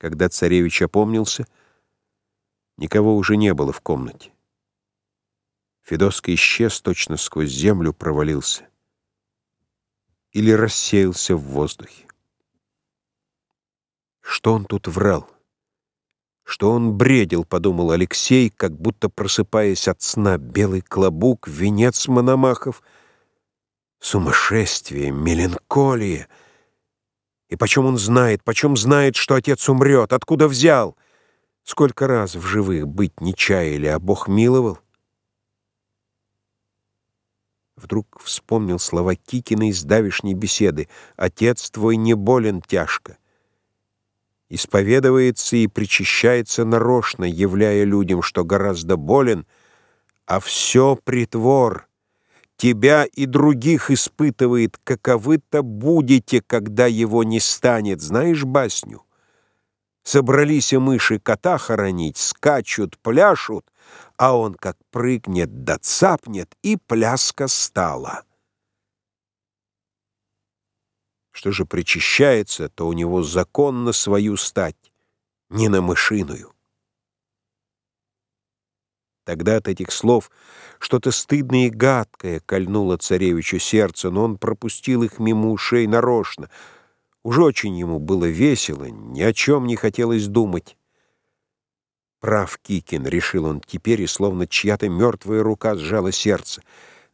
Когда царевич опомнился, никого уже не было в комнате. Федоска исчез, точно сквозь землю провалился. Или рассеялся в воздухе. Что он тут врал? Что он бредил, подумал Алексей, как будто просыпаясь от сна. Белый клобук, венец Мономахов, сумасшествие, меланхолия. И почем он знает, почем знает, что отец умрет, откуда взял? Сколько раз в живых быть не чаяли, а Бог миловал? Вдруг вспомнил слова Кикина из давишней беседы «Отец твой не болен тяжко» исповедуется и причащается нарочно, являя людям, что гораздо болен, а все притвор, тебя и других испытывает, каковы-то будете, когда его не станет. Знаешь басню? Собрались и мыши кота хоронить, скачут, пляшут, а он как прыгнет да цапнет, и пляска стала. Что же причащается, то у него закон на свою стать, не на мышиную. Тогда от этих слов что-то стыдное и гадкое кольнуло царевичу сердце, но он пропустил их мимо ушей нарочно. Уж очень ему было весело, ни о чем не хотелось думать. Прав Кикин, решил он теперь, и словно чья-то мертвая рука сжала сердце.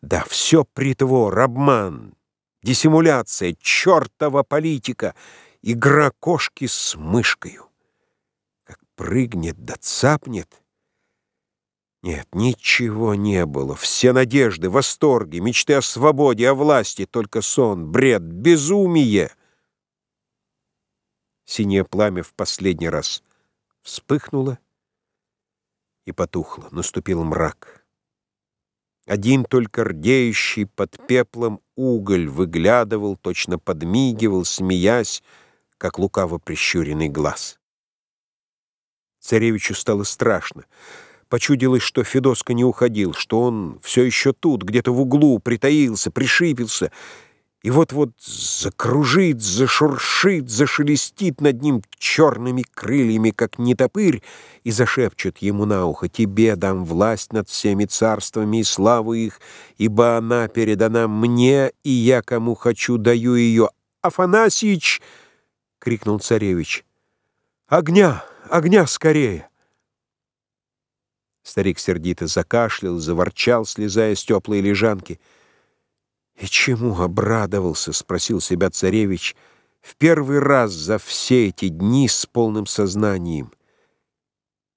Да все притвор, обман, диссимуляция, чертова политика, игра кошки с мышкою. Как прыгнет да цапнет. Нет, ничего не было. Все надежды, восторги, мечты о свободе, о власти, только сон, бред, безумие. Синее пламя в последний раз вспыхнуло и потухло. Наступил мрак. Один только рдеющий под пеплом уголь выглядывал, точно подмигивал, смеясь, как лукаво прищуренный глаз. Царевичу стало страшно. Почудилось, что Федоска не уходил, что он все еще тут, где-то в углу, притаился, пришипился — и вот-вот закружит, зашуршит, зашелестит над ним черными крыльями, как нетопырь, и зашепчет ему на ухо, «Тебе дам власть над всеми царствами и славу их, ибо она передана мне, и я, кому хочу, даю ее». «Афанасьич!» — крикнул царевич. «Огня! Огня скорее!» Старик сердито закашлял, заворчал, слезая с теплой лежанки — «И чему обрадовался?» — спросил себя царевич в первый раз за все эти дни с полным сознанием.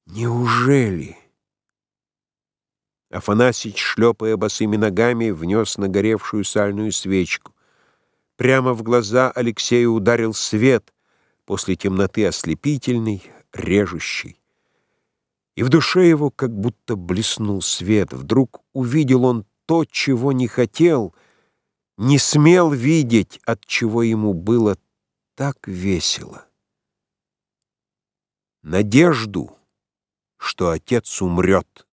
«Неужели?» Афанасич, шлепая босыми ногами, внес нагоревшую сальную свечку. Прямо в глаза Алексею ударил свет, после темноты ослепительный, режущий. И в душе его как будто блеснул свет. Вдруг увидел он то, чего не хотел — не смел видеть, от чего ему было так весело. Надежду, что отец умрет.